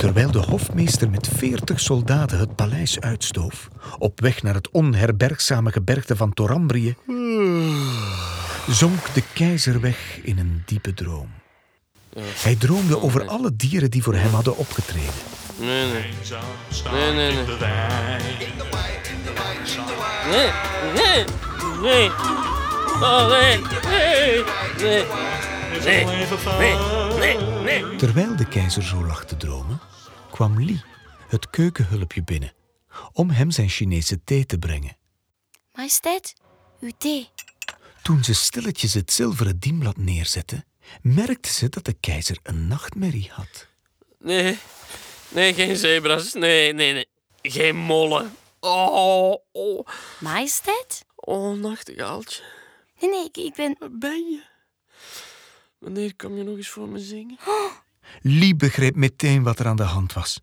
Terwijl de hofmeester met veertig soldaten het paleis uitstoof, op weg naar het onherbergzame gebergte van Torambrië, zonk de keizer weg in een diepe droom. Hij droomde over alle dieren die voor hem hadden opgetreden. Nee, nee. Nee, nee, nee. Nee, nee, nee. Oh, nee, nee, nee. Nee, nee, nee, nee. Terwijl de keizer zo lag te dromen, kwam Li, het keukenhulpje, binnen om hem zijn Chinese thee te brengen. Majesteit, uw thee. Toen ze stilletjes het zilveren dienblad neerzette, merkte ze dat de keizer een nachtmerrie had. Nee, nee, geen zebras. Nee, nee, nee. Geen mollen. Oh, oh, Majesteit? oh, nachtegaaltje. Nee, nee, ik, ik ben... Waar ben je? Wanneer kom je nog eens voor me zingen? Li begreep meteen wat er aan de hand was.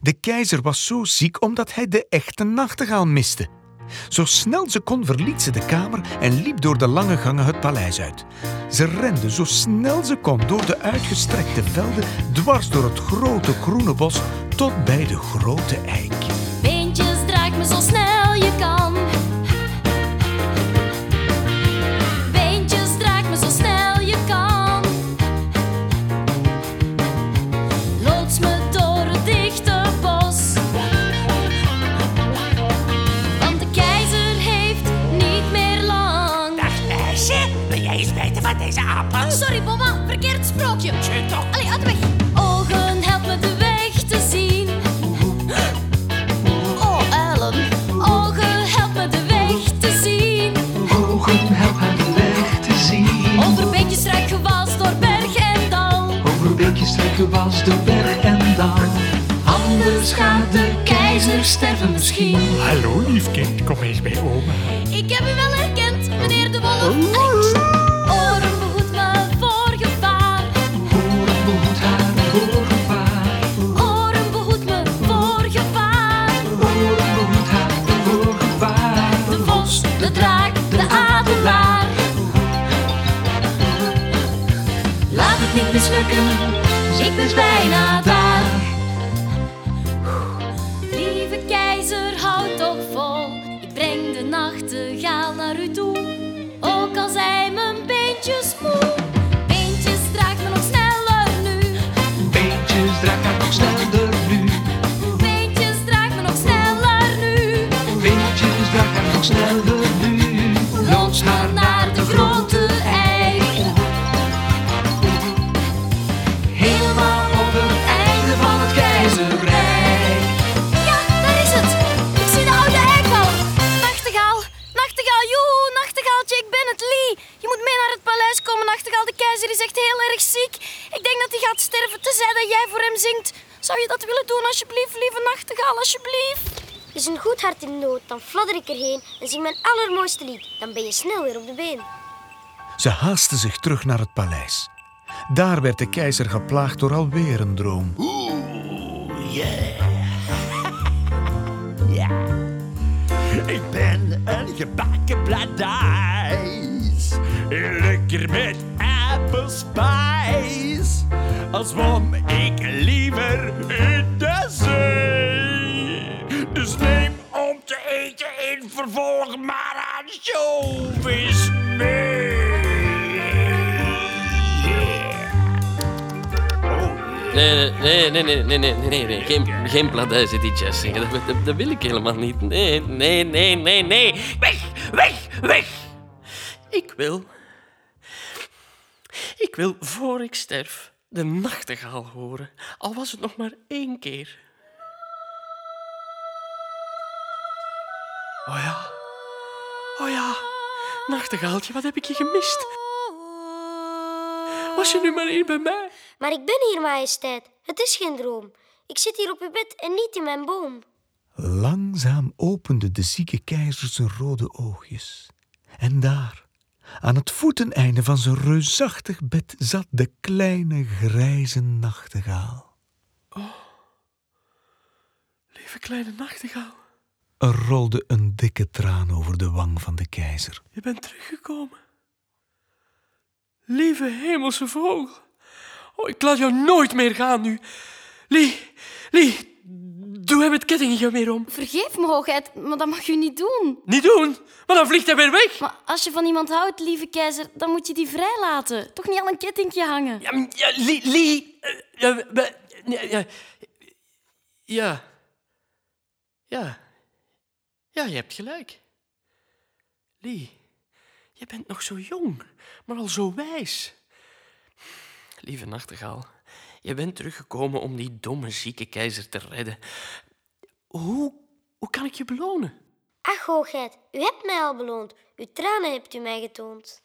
De keizer was zo ziek omdat hij de echte nachtegaal miste. Zo snel ze kon verliet ze de kamer en liep door de lange gangen het paleis uit. Ze rende zo snel ze kon door de uitgestrekte velden, dwars door het grote groene bos, tot bij de grote eik. Beentjes, draag me zo snel deze? Sorry, Boma, verkeerd sprookje. Allee, uit de weg. Ogen, help me de weg te zien. Oh, Ellen. Ogen, help me de weg te zien. Ogen, help hem de weg te zien. Over beekjes, rijk gewas, door berg en dal. Over beekjes trekken was door berg en dal. Anders gaat de keizer sterven misschien. Hallo liefkind, kom eens bij oma. Ik heb u wel ik ben bijna daar. Lieve keizer, houd toch vol. Ik breng de nachtegaal naar u toe. Ook al zijn mijn beentjes moe. Beentjes, draag me nog sneller nu. Beentjes, draag haar nog sneller nu. Beentjes, draag me nog sneller nu. Beentjes, draag haar nog sneller De keizer is echt heel erg ziek. Ik denk dat hij gaat sterven, tenzij dat jij voor hem zingt. Zou je dat willen doen, alsjeblieft, lieve nachtegaal, alsjeblieft? Is een goed hart in nood, dan fladder ik erheen en zing mijn allermooiste lied. Dan ben je snel weer op de been. Ze haastte zich terug naar het paleis. Daar werd de keizer geplaagd door alweer een droom. Ik ben een gebakken bladijs. Lekker met pepperspijs, als wom ik liever in de zee. Dus neem om te eten in vervolg maar aan Jovis. mee. Nee, nee, nee, nee, nee, nee, nee, nee. Geen, geen pladuis in die jazz zingen. Dat, dat, dat, wil ik helemaal niet. Nee, nee, nee, nee, nee. Weg, weg, weg. Ik wil ik wil, voor ik sterf, de nachtegaal horen. Al was het nog maar één keer. Oh ja. Oh ja. Nachtegaaltje, wat heb ik je gemist? Was je nu maar hier bij mij? Maar ik ben hier, majesteit. Het is geen droom. Ik zit hier op uw bed en niet in mijn boom. Langzaam opende de zieke keizer zijn rode oogjes. En daar, aan het voeteneinde van zijn reusachtig bed, zat de kleine grijze nachtegaal. Lieve kleine nachtegaal, Er rolde een dikke traan over de wang van de keizer. je bent teruggekomen. Lieve hemelse vogel. Oh, ik laat jou nooit meer gaan nu. Lee, Lee, doe hem het kettingje weer om. Vergeef me, hoogheid, maar dat mag u niet doen. Niet doen, maar dan vliegt hij weer weg. Maar als je van iemand houdt, lieve keizer, dan moet je die vrijlaten. Toch niet aan een kettingje hangen. Ja, ja Lee, Lee, eh, ja, we- ja, ja, ja, ja, ja, je hebt gelijk. Lee, je bent nog zo jong, maar al zo wijs. Lieve nachtegaal, je bent teruggekomen om die domme, zieke keizer te redden. Hoe, hoe kan ik je belonen? Ach, hoogheid, u hebt mij al beloond. Uw tranen hebt u mij getoond.